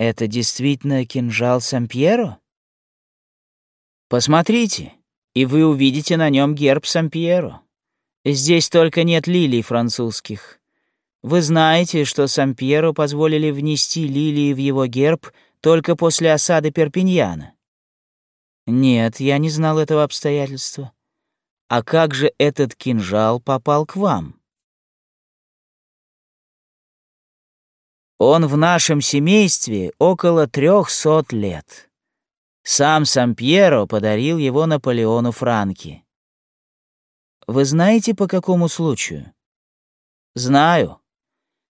Это действительно кинжал Сампьеро? Посмотрите, и вы увидите на нем герб Сампьеро. Здесь только нет лилий французских. Вы знаете, что Сампьеро позволили внести лилии в его герб только после осады Перпиньяна? Нет, я не знал этого обстоятельства. А как же этот кинжал попал к вам? Он в нашем семействе около трехсот лет. Сам Сампьеро подарил его Наполеону Франки. Вы знаете, по какому случаю? Знаю.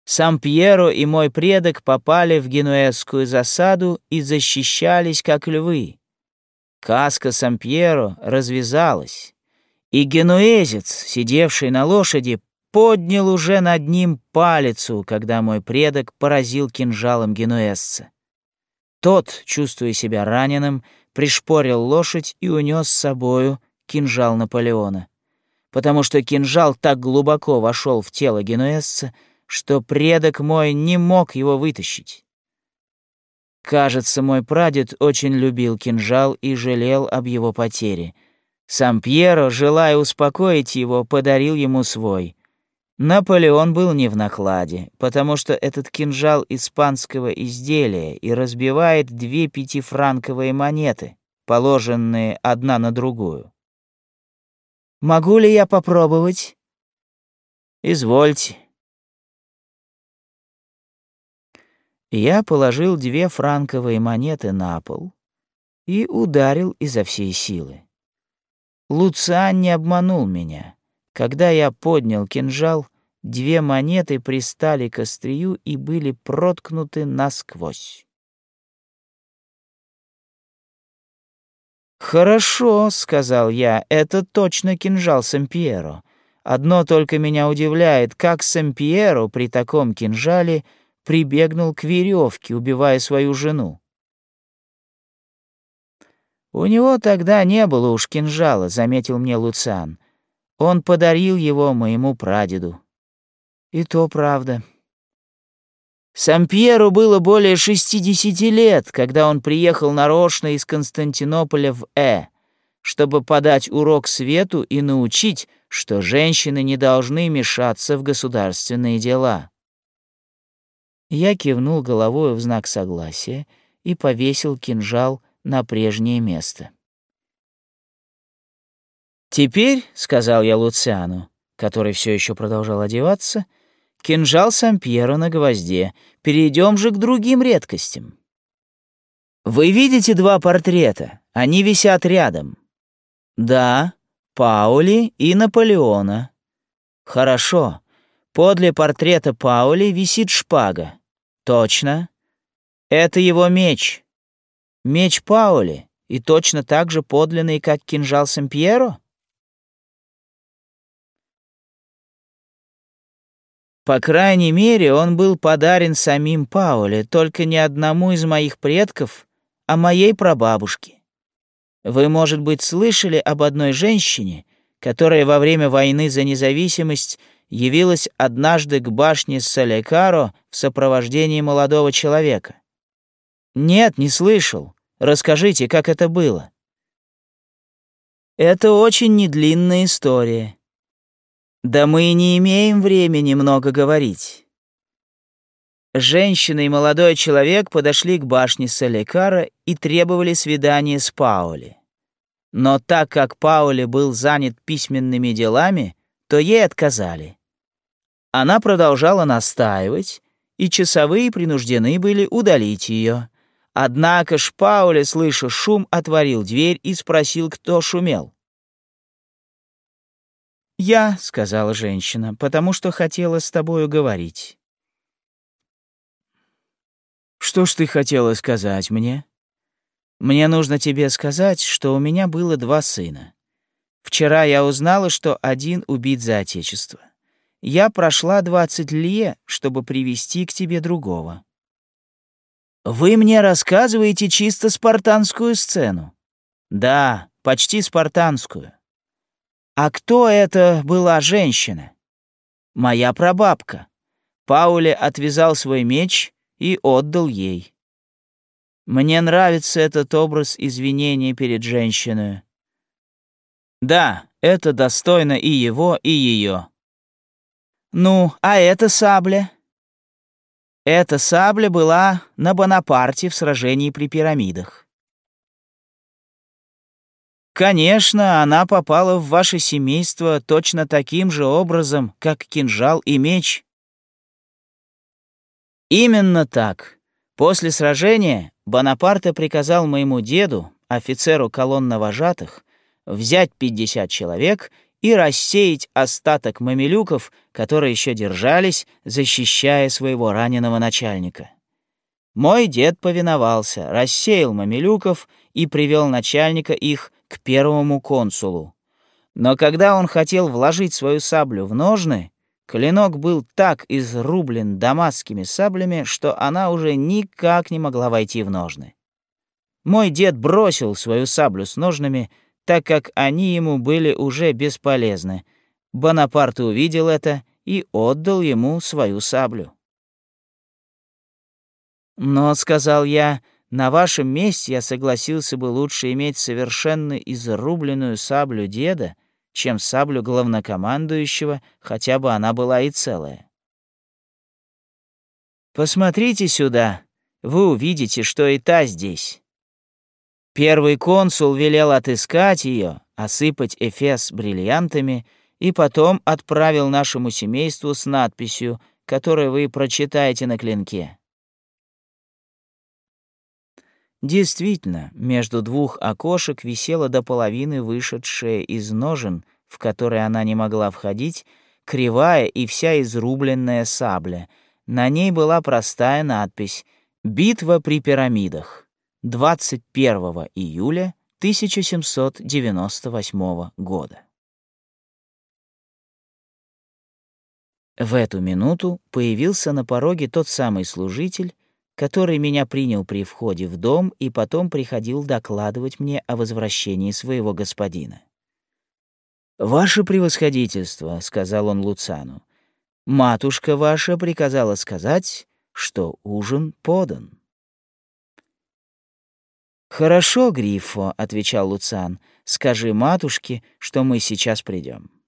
Сам Пьеро и мой предок попали в генуэзскую засаду и защищались, как львы. Каска Сампьеро развязалась, и генуэзец, сидевший на лошади, поднял уже над ним палицу, когда мой предок поразил кинжалом генуэзца. Тот, чувствуя себя раненым, пришпорил лошадь и унес с собою кинжал Наполеона, потому что кинжал так глубоко вошел в тело генуэзца, что предок мой не мог его вытащить. Кажется, мой прадед очень любил кинжал и жалел об его потере. Сам Пьеро, желая успокоить его, подарил ему свой — Наполеон был не в накладе, потому что этот кинжал испанского изделия и разбивает две пятифранковые монеты, положенные одна на другую. «Могу ли я попробовать?» «Извольте». Я положил две франковые монеты на пол и ударил изо всей силы. Луциан не обманул меня. Когда я поднял кинжал, две монеты пристали к острию и были проткнуты насквозь. «Хорошо», — сказал я, — «это точно кинжал Сампьеро. Одно только меня удивляет, как Сампьеро при таком кинжале прибегнул к веревке, убивая свою жену». «У него тогда не было уж кинжала», — заметил мне Луциан. Он подарил его моему прадеду. И то правда. Сампьеру было более 60 лет, когда он приехал нарочно из Константинополя в Э, чтобы подать урок свету и научить, что женщины не должны мешаться в государственные дела. Я кивнул головой в знак согласия и повесил кинжал на прежнее место. «Теперь», — сказал я Луциану, который все еще продолжал одеваться, — «кинжал Сампьера на гвозде. Перейдем же к другим редкостям». «Вы видите два портрета? Они висят рядом». «Да, Паули и Наполеона». «Хорошо. Подле портрета Паули висит шпага». «Точно. Это его меч». «Меч Паули и точно так же подлинный, как кинжал Сампьеро?» По крайней мере, он был подарен самим Пауле, только не одному из моих предков, а моей прабабушке. Вы, может быть, слышали об одной женщине, которая во время войны за независимость явилась однажды к башне Салекаро в сопровождении молодого человека? Нет, не слышал. Расскажите, как это было. Это очень недлинная история. Да мы не имеем времени много говорить. Женщина и молодой человек подошли к башне Саликара и требовали свидания с Паули. Но так как Паули был занят письменными делами, то ей отказали. Она продолжала настаивать, и часовые принуждены были удалить ее. Однако ж Паули, слыша шум, отворил дверь и спросил, кто шумел. «Я», — сказала женщина, — «потому что хотела с тобою говорить». «Что ж ты хотела сказать мне?» «Мне нужно тебе сказать, что у меня было два сына. Вчера я узнала, что один убит за отечество. Я прошла двадцать лье, чтобы привести к тебе другого». «Вы мне рассказываете чисто спартанскую сцену?» «Да, почти спартанскую. А кто это была женщина? Моя прабабка. Пауле отвязал свой меч и отдал ей. Мне нравится этот образ извинения перед женщиной. Да, это достойно и его, и ее. Ну, а эта сабля? Эта сабля была на Бонапарте в сражении при пирамидах. Конечно, она попала в ваше семейство точно таким же образом, как кинжал и меч. Именно так. После сражения Бонапарте приказал моему деду, офицеру колонна вожатых, взять 50 человек и рассеять остаток мамилюков, которые еще держались, защищая своего раненого начальника. Мой дед повиновался, рассеял мамилюков и привел начальника их к первому консулу. Но когда он хотел вложить свою саблю в ножны, клинок был так изрублен дамасскими саблями, что она уже никак не могла войти в ножны. Мой дед бросил свою саблю с ножнами, так как они ему были уже бесполезны. Бонапарт увидел это и отдал ему свою саблю. «Но», — сказал я, — «на вашем месте я согласился бы лучше иметь совершенно изрубленную саблю деда, чем саблю главнокомандующего, хотя бы она была и целая». «Посмотрите сюда, вы увидите, что и та здесь». Первый консул велел отыскать ее, осыпать Эфес бриллиантами и потом отправил нашему семейству с надписью, которую вы прочитаете на клинке. Действительно, между двух окошек висела до половины вышедшая из ножен, в которые она не могла входить, кривая и вся изрубленная сабля. На ней была простая надпись «Битва при пирамидах». 21 июля 1798 года. В эту минуту появился на пороге тот самый служитель, который меня принял при входе в дом и потом приходил докладывать мне о возвращении своего господина. «Ваше превосходительство», — сказал он Луцану, — «матушка ваша приказала сказать, что ужин подан». «Хорошо, Грифо», — отвечал Луциан, — «скажи матушке, что мы сейчас придем».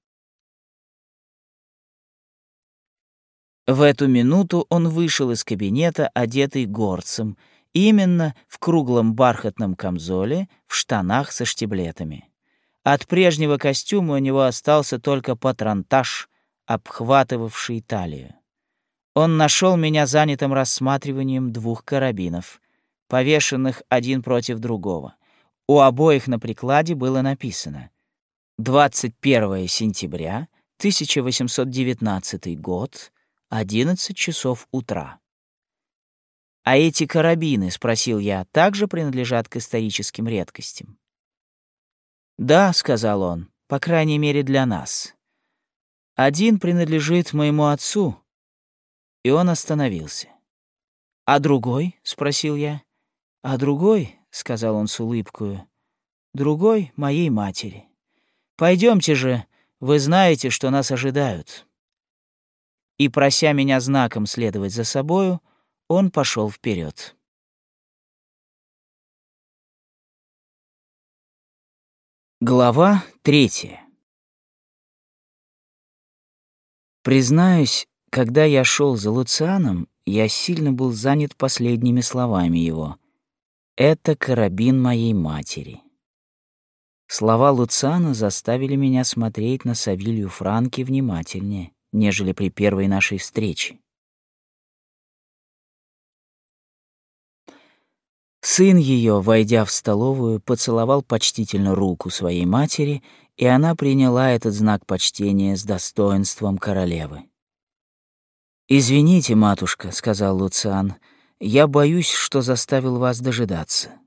В эту минуту он вышел из кабинета, одетый горцем, именно в круглом бархатном камзоле, в штанах со штиблетами. От прежнего костюма у него остался только патронтаж, обхватывавший талию. Он нашел меня занятым рассматриванием двух карабинов повешенных один против другого. У обоих на прикладе было написано 21 сентября 1819 год, 11 часов утра. «А эти карабины, — спросил я, — также принадлежат к историческим редкостям?» «Да, — сказал он, — по крайней мере для нас. Один принадлежит моему отцу». И он остановился. «А другой?» — спросил я. А другой, — сказал он с улыбкою, — другой моей матери. Пойдемте же, вы знаете, что нас ожидают. И, прося меня знаком следовать за собою, он пошел вперед. Глава третья. Признаюсь, когда я шел за Луцианом, я сильно был занят последними словами его — это карабин моей матери. Слова Луцана заставили меня смотреть на Савилью Франки внимательнее, нежели при первой нашей встрече. Сын ее, войдя в столовую, поцеловал почтительно руку своей матери, и она приняла этот знак почтения с достоинством королевы. «Извините, матушка», — сказал Луциан, — я боюсь, что заставил вас дожидаться.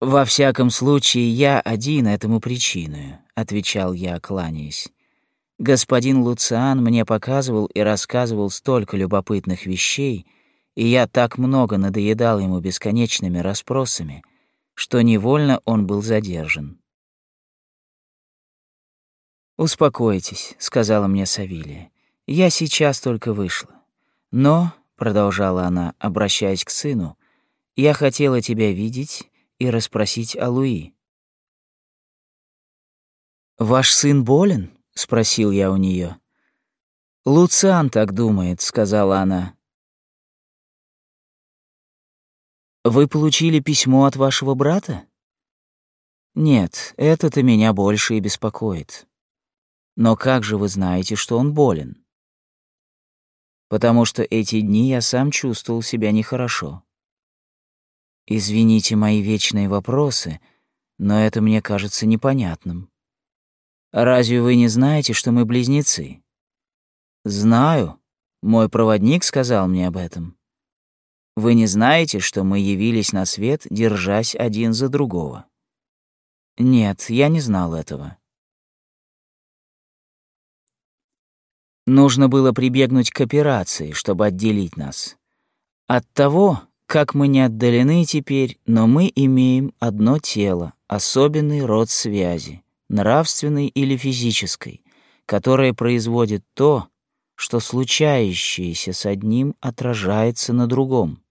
«Во всяком случае, я один этому причиною», — отвечал я, кланяясь. «Господин Луциан мне показывал и рассказывал столько любопытных вещей, и я так много надоедал ему бесконечными расспросами, что невольно он был задержан». «Успокойтесь», — сказала мне Савилия. «Я сейчас только вышла. Но, — продолжала она, обращаясь к сыну, я хотела тебя видеть и расспросить о Луи. Ваш сын болен? Спросил я у нее. Луциан так думает, сказала она. Вы получили письмо от вашего брата? Нет, это-то меня больше и беспокоит. Но как же вы знаете, что он болен? Потому что эти дни я сам чувствовал себя нехорошо. Извините мои вечные вопросы, но это мне кажется непонятным. Разве вы не знаете, что мы близнецы? Знаю. Мой проводник сказал мне об этом. Вы не знаете, что мы явились на свет, держась один за другого? Нет, я не знал этого. Нужно было прибегнуть к операции, чтобы отделить нас. От того, как мы не отдалены теперь, но мы имеем одно тело, особенный род связи, нравственной или физической, которая производит то, что случающееся с одним отражается на другом.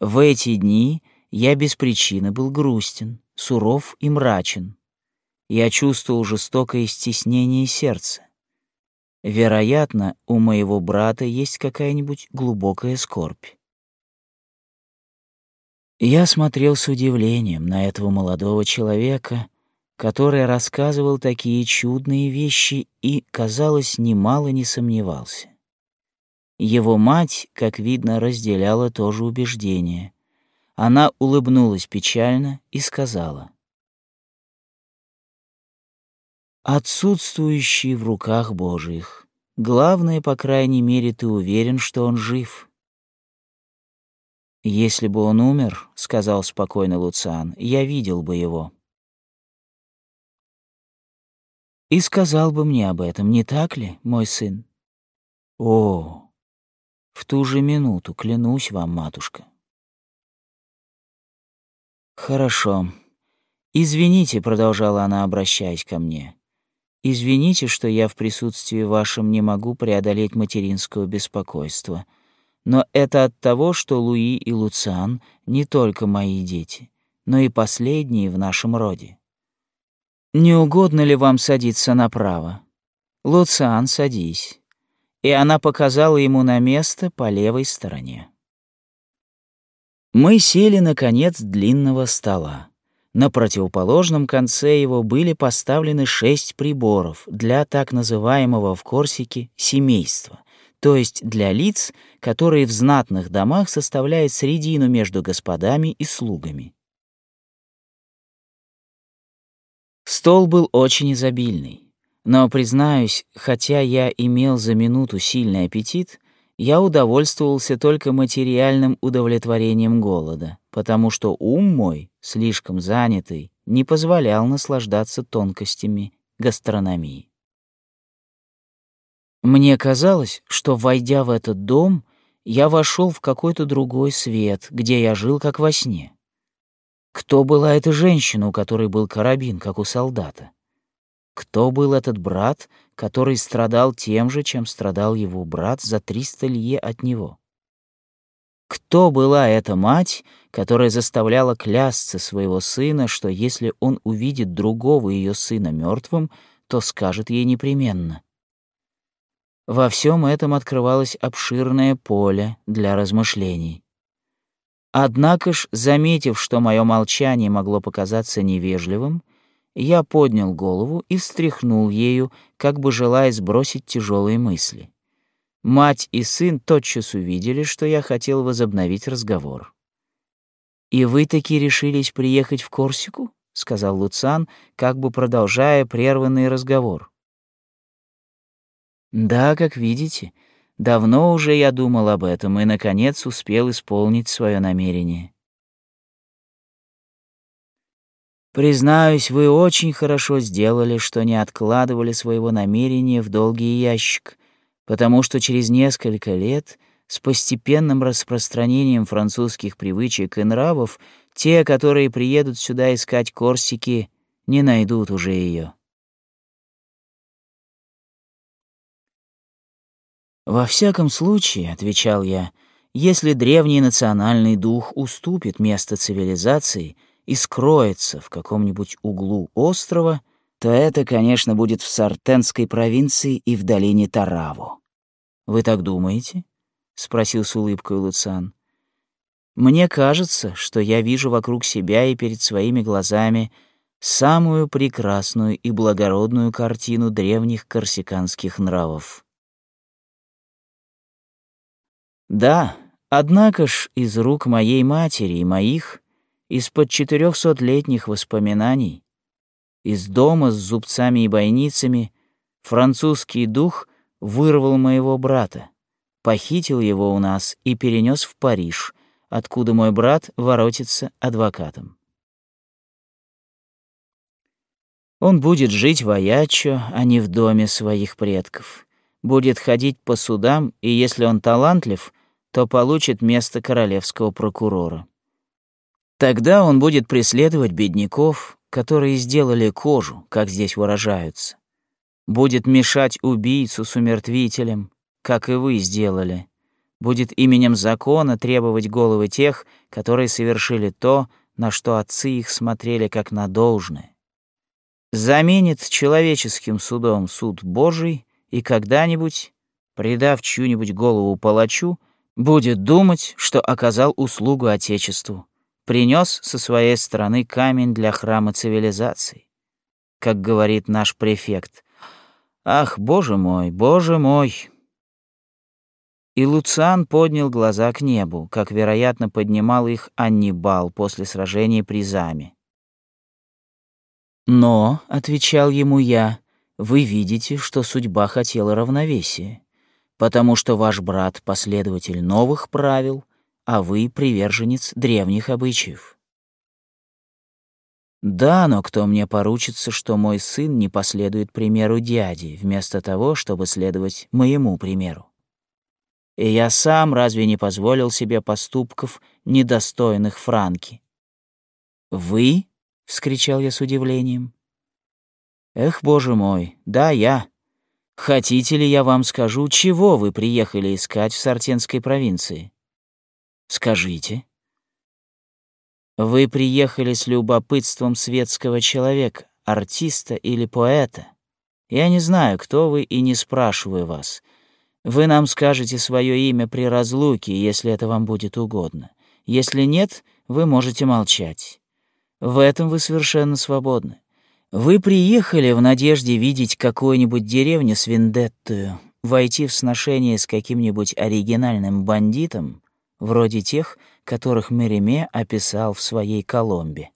В эти дни я без причины был грустен, суров и мрачен. Я чувствовал жестокое стеснение сердца. Вероятно, у моего брата есть какая-нибудь глубокая скорбь. Я смотрел с удивлением на этого молодого человека, который рассказывал такие чудные вещи и, казалось, немало не сомневался. Его мать, как видно, разделяла то же убеждение. Она улыбнулась печально и сказала. «Отсутствующий в руках Божьих. Главное, по крайней мере, ты уверен, что он жив». «Если бы он умер, — сказал спокойно Луциан, — я видел бы его». «И сказал бы мне об этом, не так ли, мой сын?» «О, в ту же минуту, клянусь вам, матушка». «Хорошо. Извините», — продолжала она, обращаясь ко мне. «Извините, что я в присутствии вашем не могу преодолеть материнского беспокойства. Но это от того, что Луи и Луциан не только мои дети, но и последние в нашем роде. Не угодно ли вам садиться направо? Луциан, садись». И она показала ему на место по левой стороне. Мы сели на конец длинного стола. На противоположном конце его были поставлены шесть приборов для так называемого в Корсике семейства, то есть для лиц, которые в знатных домах составляют средину между господами и слугами. Стол был очень изобильный, но, признаюсь, хотя я имел за минуту сильный аппетит, я удовольствовался только материальным удовлетворением голода, потому что ум мой, слишком занятый, не позволял наслаждаться тонкостями гастрономии. Мне казалось, что, войдя в этот дом, я вошел в какой-то другой свет, где я жил как во сне. Кто была эта женщина, у которой был карабин, как у солдата? Кто был этот брат, который страдал тем же, чем страдал его брат за триста лье от него? Кто была эта мать, которая заставляла клясться своего сына, что если он увидит другого ее сына мертвым, то скажет ей непременно? Во всем этом открывалось обширное поле для размышлений. Однако ж, заметив, что мое молчание могло показаться невежливым, я поднял голову и встряхнул ею, как бы желая сбросить тяжелые мысли. Мать и сын тотчас увидели, что я хотел возобновить разговор. «И вы таки решились приехать в Корсику?» — сказал Луцан, как бы продолжая прерванный разговор. «Да, как видите, давно уже я думал об этом и, наконец, успел исполнить свое намерение. Признаюсь, вы очень хорошо сделали, что не откладывали своего намерения в долгий ящик, потому что через несколько лет с постепенным распространением французских привычек и нравов те, которые приедут сюда искать Корсики, не найдут уже ее. «Во всяком случае», — отвечал я, Если древний национальный дух уступит место цивилизации и скроется в каком-нибудь углу острова, то это, конечно, будет в Сартенской провинции и в долине Тараву. Вы так думаете? спросил с улыбкой Луциан. Мне кажется, что я вижу вокруг себя и перед своими глазами самую прекрасную и благородную картину древних корсиканских нравов. Да, однако ж из рук моей матери и моих, из-под четырехсотлетних воспоминаний, из дома с зубцами и бойницами, французский дух вырвал моего брата, похитил его у нас и перенес в Париж, откуда мой брат воротится адвокатом. Он будет жить в Аячо, а не в доме своих предков. Будет ходить по судам, и если он талантлив, то получит место королевского прокурора. Тогда он будет преследовать бедняков, которые сделали кожу, как здесь выражаются. Будет мешать убийцу с умертвителем, как и вы сделали будет именем закона требовать головы тех, которые совершили то, на что отцы их смотрели как на должное. Заменит человеческим судом суд Божий и когда-нибудь, предав чью-нибудь голову палачу, будет думать, что оказал услугу Отечеству, принес со своей стороны камень для храма цивилизации. Как говорит наш префект, «Ах, Боже мой, Боже мой!» И Луциан поднял глаза к небу, как, вероятно, поднимал их Аннибал после сражения при Заме. «Но», — отвечал ему я, — «вы видите, что судьба хотела равновесия, потому что ваш брат — последователь новых правил, а вы — приверженец древних обычаев». Да, но кто мне поручится, что мой сын не последует примеру дяди, вместо того, чтобы следовать моему примеру? и я сам разве не позволил себе поступков, недостойных Франки? «Вы?» — вскричал я с удивлением. «Эх, боже мой, да, я. Хотите ли я вам скажу, чего вы приехали искать в Сартенской провинции? Скажите». Вы приехали с любопытством светского человека, артиста или поэта. Я не знаю, кто вы, и не спрашиваю вас — вы нам скажете свое имя при разлуке, если это вам будет угодно. Если нет, вы можете молчать. В этом вы совершенно свободны. Вы приехали в надежде видеть какую-нибудь деревню с вендеттою, войти в сношение с каким-нибудь оригинальным бандитом, вроде тех, которых Мереме описал в своей Коломбе.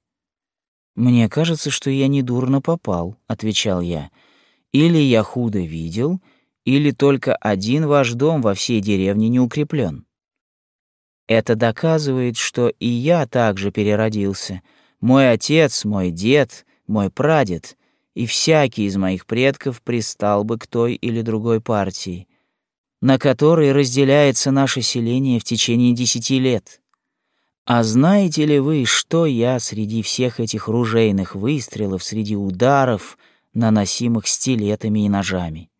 «Мне кажется, что я недурно попал», — отвечал я. «Или я худо видел, или только один ваш дом во всей деревне не укреплен. Это доказывает, что и я также переродился. Мой отец, мой дед, мой прадед и всякий из моих предков пристал бы к той или другой партии, на которой разделяется наше селение в течение десяти лет. А знаете ли вы, что я среди всех этих ружейных выстрелов, среди ударов, наносимых стилетами и ножами?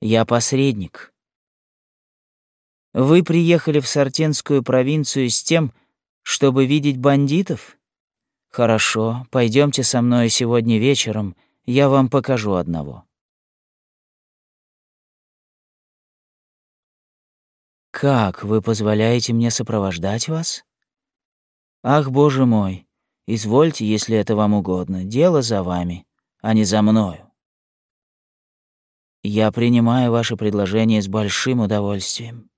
Я посредник. Вы приехали в Сартенскую провинцию с тем, чтобы видеть бандитов? Хорошо, пойдемте со мной сегодня вечером, я вам покажу одного. Как вы позволяете мне сопровождать вас? Ах, боже мой, извольте, если это вам угодно, дело за вами, а не за мною. Я принимаю ваше предложение с большим удовольствием.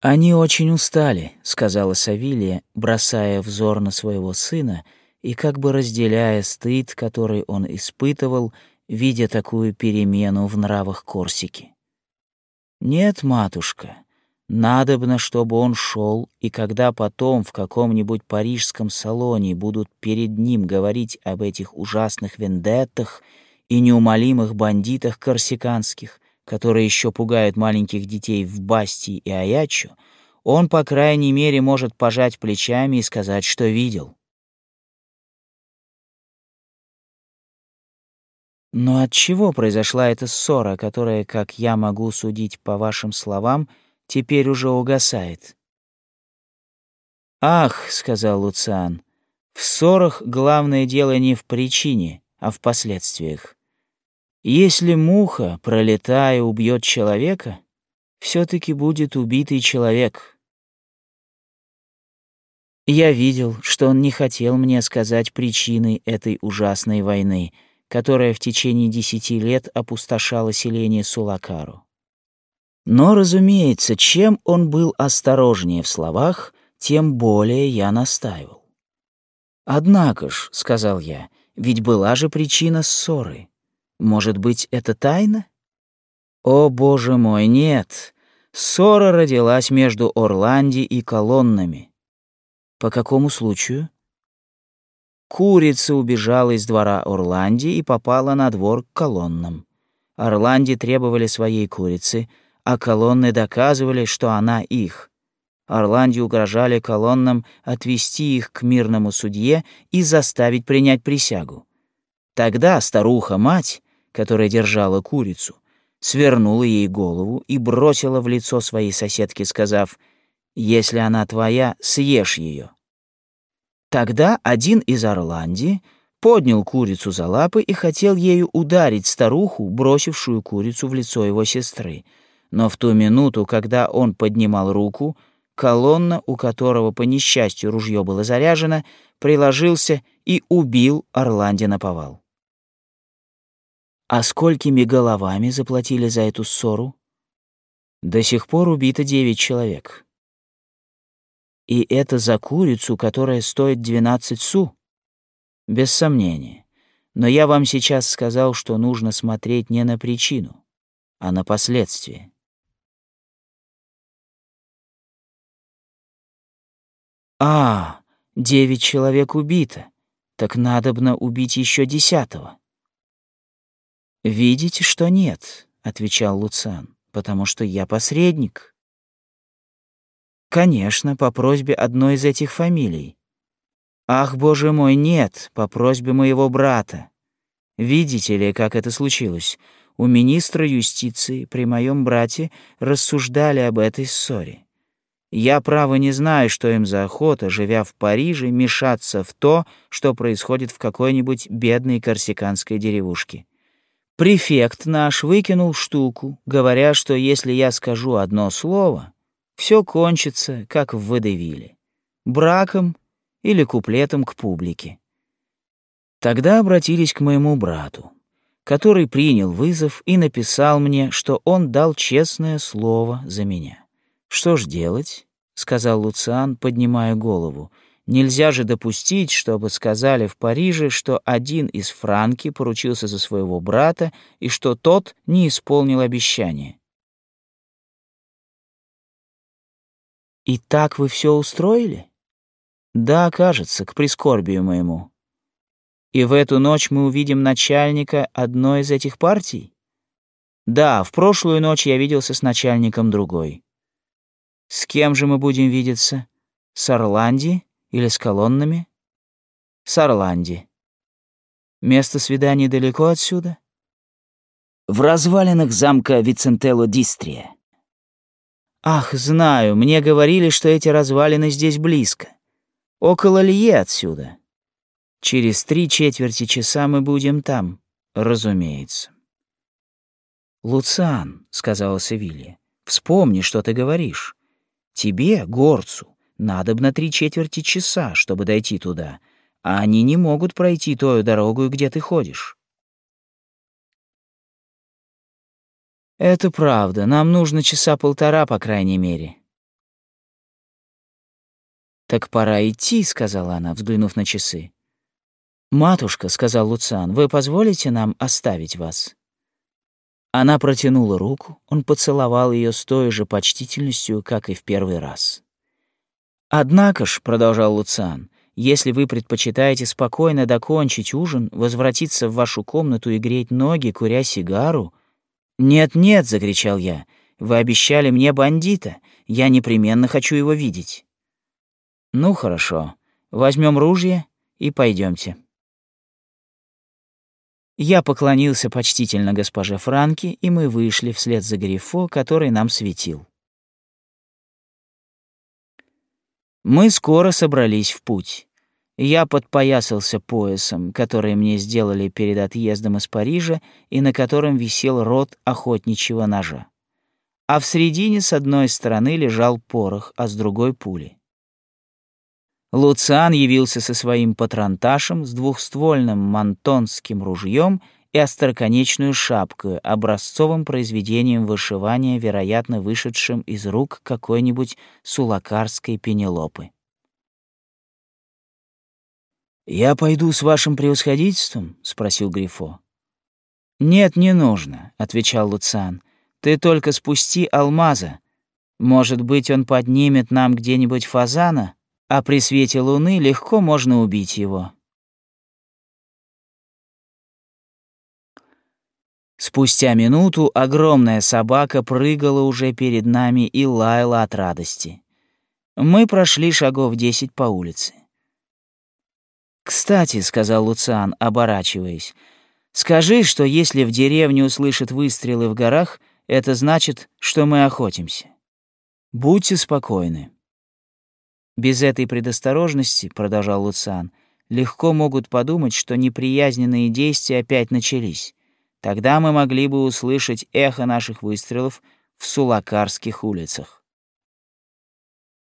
Они очень устали, сказала Савилия, бросая взор на своего сына и как бы разделяя стыд, который он испытывал, видя такую перемену в нравах Корсики. Нет, матушка, надобно, чтобы он шел, и когда потом в каком-нибудь парижском салоне будут перед ним говорить об этих ужасных вендеттах и неумолимых бандитах корсиканских, которые еще пугают маленьких детей в Басти и Аячу, он, по крайней мере, может пожать плечами и сказать, что видел. Но от чего произошла эта ссора, которая, как я могу судить по вашим словам, теперь уже угасает? Ах, сказал Луциан, в ссорах главное дело не в причине, а в последствиях. Если муха, пролетая, убьет человека, все таки будет убитый человек. Я видел, что он не хотел мне сказать причины этой ужасной войны — которая в течение десяти лет опустошала селение Сулакару. Но, разумеется, чем он был осторожнее в словах, тем более я настаивал. «Однако ж», — сказал я, — «ведь была же причина ссоры. Может быть, это тайна?» «О, боже мой, нет! Ссора родилась между Орланди и колоннами». «По какому случаю?» Курица убежала из двора Орланди и попала на двор к колоннам. Орланди требовали своей курицы, а колонны доказывали, что она их. Орланди угрожали колоннам отвести их к мирному судье и заставить принять присягу. Тогда старуха-мать, которая держала курицу, свернула ей голову и бросила в лицо своей соседки, сказав, «Если она твоя, съешь ее». Тогда один из Орланди поднял курицу за лапы и хотел ею ударить старуху, бросившую курицу в лицо его сестры. Но в ту минуту, когда он поднимал руку, колонна, у которого по несчастью ружье было заряжено, приложился и убил Орланди на повал. А сколькими головами заплатили за эту ссору? До сих пор убито девять человек. И это за курицу, которая стоит 12 су? Без сомнения. Но я вам сейчас сказал, что нужно смотреть не на причину, а на последствия. А, девять человек убито. Так надобно убить еще десятого. Видите, что нет, отвечал Луциан, потому что я посредник. Конечно, по просьбе одной из этих фамилий. Ах, боже мой, нет, по просьбе моего брата. Видите ли, как это случилось? У министра юстиции при моем брате рассуждали об этой ссоре. Я, право, не знаю, что им за охота, живя в Париже, мешаться в то, что происходит в какой-нибудь бедной корсиканской деревушке. Префект наш выкинул штуку, говоря, что если я скажу одно слово, все кончится, как в Водевиле. Браком или куплетом к публике. Тогда обратились к моему брату, который принял вызов и написал мне, что он дал честное слово за меня. «Что ж делать?» — сказал Луциан, поднимая голову. «Нельзя же допустить, чтобы сказали в Париже, что один из Франки поручился за своего брата и что тот не исполнил обещание. И так вы все устроили? Да, кажется, к прискорбию моему. И в эту ночь мы увидим начальника одной из этих партий? Да, в прошлую ночь я виделся с начальником другой. С кем же мы будем видеться? С Орланди или с колоннами? С Орланди. Место свидания далеко отсюда? В развалинах замка Вицентелло Дистрия. Ах, знаю, мне говорили, что эти развалины здесь близко. Около Лье отсюда. Через три четверти часа мы будем там, разумеется. «Луциан», — сказала Севилья, — «вспомни, что ты говоришь. Тебе, горцу, надо бы на три четверти часа, чтобы дойти туда, а они не могут пройти той дорогу, где ты ходишь. Это правда, нам нужно часа полтора, по крайней мере. Так пора идти, сказала она, взглянув на часы. Матушка, сказал Луциан, вы позволите нам оставить вас? Она протянула руку, он поцеловал ее с той же почтительностью, как и в первый раз. Однако ж, продолжал Луциан, если вы предпочитаете спокойно докончить ужин, возвратиться в вашу комнату и греть ноги, куря сигару, «Нет-нет», — закричал я, — «вы обещали мне бандита. Я непременно хочу его видеть». «Ну, хорошо. Возьмем ружье и пойдемте. Я поклонился почтительно госпоже Франки, и мы вышли вслед за Грифо, который нам светил. Мы скоро собрались в путь. Я подпоясался поясом, который мне сделали перед отъездом из Парижа и на котором висел рот охотничьего ножа. А в середине с одной стороны лежал порох, а с другой — пули. Луциан явился со своим патронташем с двухствольным мантонским ружьем и остроконечную шапкой, образцовым произведением вышивания, вероятно, вышедшим из рук какой-нибудь сулакарской пенелопы. «Я пойду с вашим превосходительством?» — спросил Грифо. «Нет, не нужно», — отвечал Луциан. «Ты только спусти алмаза. Может быть, он поднимет нам где-нибудь фазана?» а при свете луны легко можно убить его. Спустя минуту огромная собака прыгала уже перед нами и лаяла от радости. Мы прошли шагов десять по улице. «Кстати», — сказал Луциан, оборачиваясь, — «скажи, что если в деревне услышат выстрелы в горах, это значит, что мы охотимся. Будьте спокойны». Без этой предосторожности, продолжал Луциан, легко могут подумать, что неприязненные действия опять начались. Тогда мы могли бы услышать эхо наших выстрелов в Сулакарских улицах.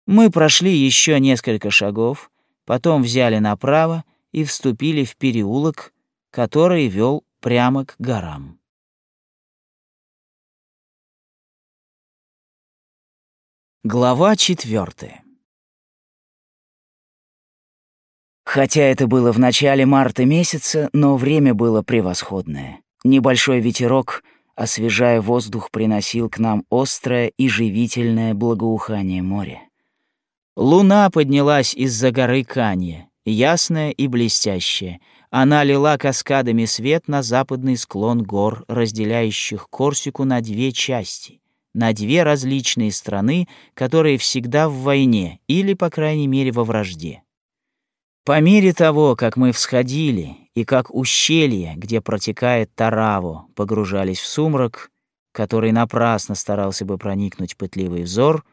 Мы прошли еще несколько шагов, потом взяли направо и вступили в переулок, который вел прямо к горам. Глава четвертая. Хотя это было в начале марта месяца, но время было превосходное. Небольшой ветерок, освежая воздух, приносил к нам острое и живительное благоухание моря. Луна поднялась из-за горы Канья, ясная и блестящая. Она лила каскадами свет на западный склон гор, разделяющих Корсику на две части, на две различные страны, которые всегда в войне или, по крайней мере, во вражде. По мере того, как мы всходили, и как ущелье, где протекает Тараву, погружались в сумрак, который напрасно старался бы проникнуть пытливый взор,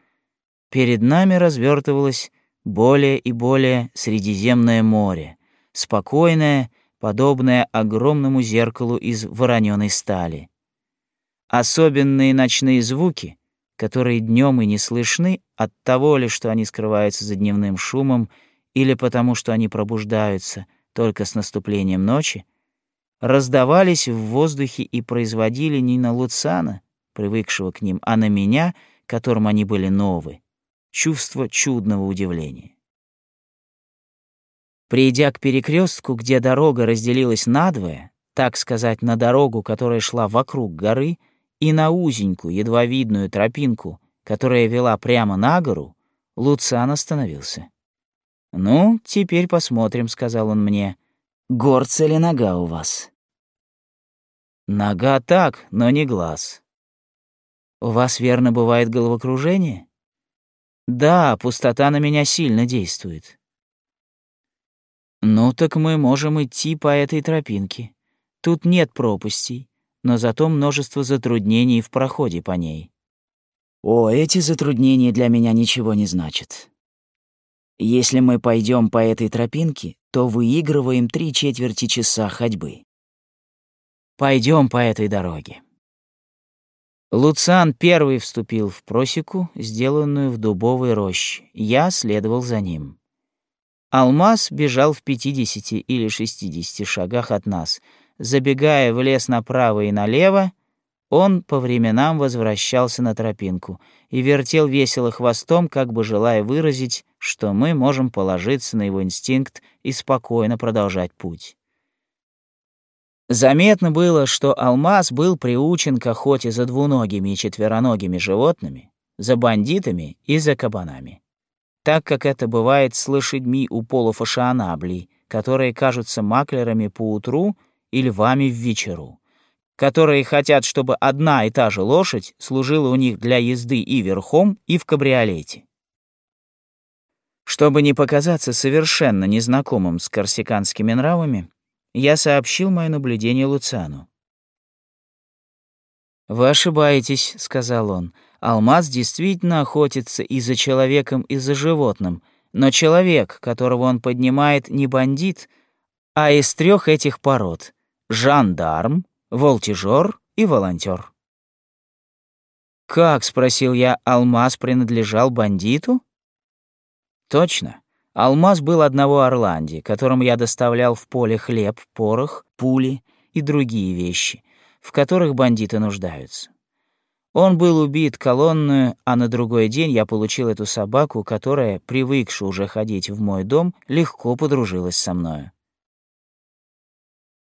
перед нами развертывалось более и более Средиземное море, спокойное, подобное огромному зеркалу из вороненой стали. Особенные ночные звуки, которые днем и не слышны от того ли, что они скрываются за дневным шумом, или потому что они пробуждаются только с наступлением ночи, раздавались в воздухе и производили не на Луцана, привыкшего к ним, а на меня, которым они были новы, чувство чудного удивления. Придя к перекрестку, где дорога разделилась надвое, так сказать, на дорогу, которая шла вокруг горы, и на узенькую, едва видную тропинку, которая вела прямо на гору, Луциан остановился. «Ну, теперь посмотрим», — сказал он мне. «Горца ли нога у вас?» «Нога так, но не глаз». «У вас, верно, бывает головокружение?» «Да, пустота на меня сильно действует». «Ну так мы можем идти по этой тропинке. Тут нет пропастей, но зато множество затруднений в проходе по ней». «О, эти затруднения для меня ничего не значат. Если мы пойдем по этой тропинке, то выигрываем три четверти часа ходьбы. Пойдем по этой дороге. Луциан первый вступил в просеку, сделанную в дубовой роще. Я следовал за ним. Алмаз бежал в 50 или 60 шагах от нас. Забегая в лес направо и налево, он по временам возвращался на тропинку и вертел весело хвостом, как бы желая выразить, что мы можем положиться на его инстинкт и спокойно продолжать путь. Заметно было, что алмаз был приучен к охоте за двуногими и четвероногими животными, за бандитами и за кабанами. Так как это бывает с лошадьми у полуфашионаблей, которые кажутся маклерами по утру и львами в вечеру которые хотят, чтобы одна и та же лошадь служила у них для езды и верхом, и в кабриолете. Чтобы не показаться совершенно незнакомым с корсиканскими нравами, Я сообщил мое наблюдение Луциану. «Вы ошибаетесь», — сказал он. «Алмаз действительно охотится и за человеком, и за животным, но человек, которого он поднимает, не бандит, а из трех этих пород — жандарм, волтижер и волонтер. «Как?» — спросил я. «Алмаз принадлежал бандиту?» «Точно. Алмаз был одного Орланди, которому я доставлял в поле хлеб, порох, пули и другие вещи, в которых бандиты нуждаются. Он был убит колонную, а на другой день я получил эту собаку, которая, привыкшая уже ходить в мой дом, легко подружилась со мною.